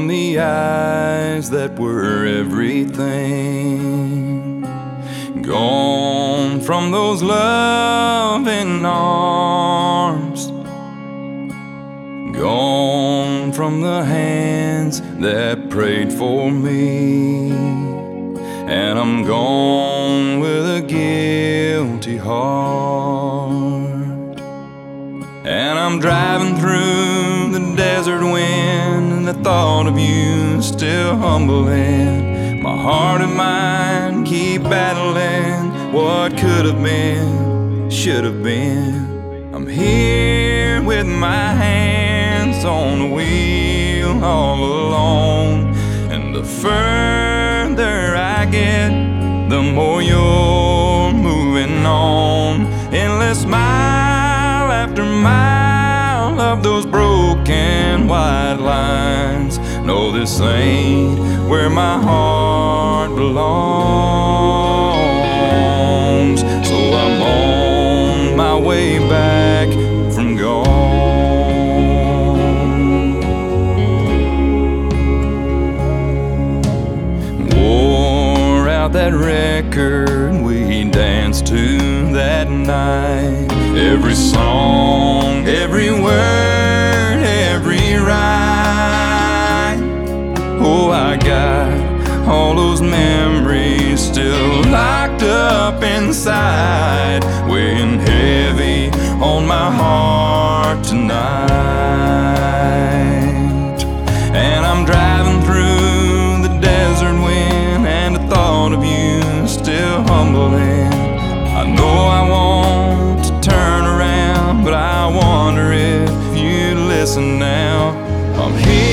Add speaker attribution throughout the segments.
Speaker 1: from the eyes that were everything. Gone from those loving arms. Gone from the hands that prayed for me. And I'm gone with a guilty heart. And I'm driving through the desert wind, the thought of you still humbling. My heart and mind keep battling what could have been, should have been. I'm here with my hands on the wheel all alone, and the further I get, the more you're moving on. Endless mile after mile of those broken No, this ain't where my heart belongs. So I'm on my way back from gone. Wore out that record we danced to that night. Every song, I know I want to turn around, but I wonder if you listen now. I'm here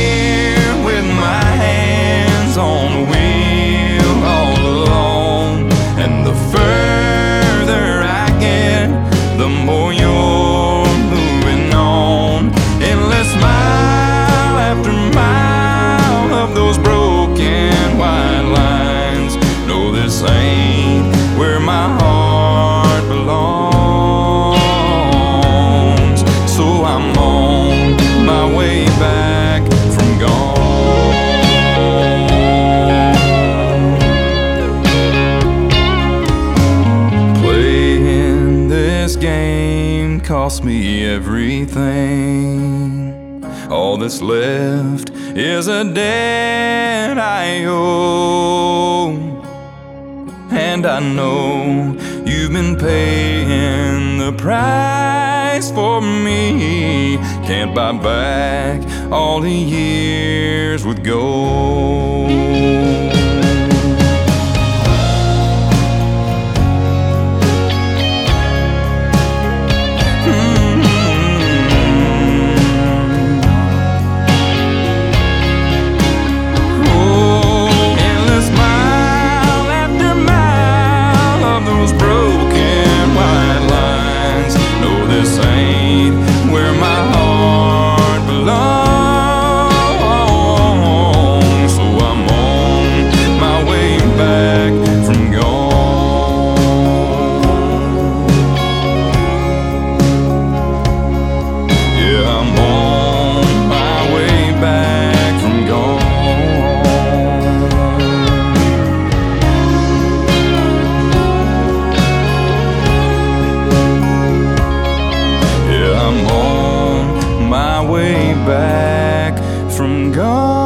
Speaker 1: cost me everything. All that's left is a debt I owe. And I know you've been paying the price for me. Can't buy back all the years with gold. Back from gone.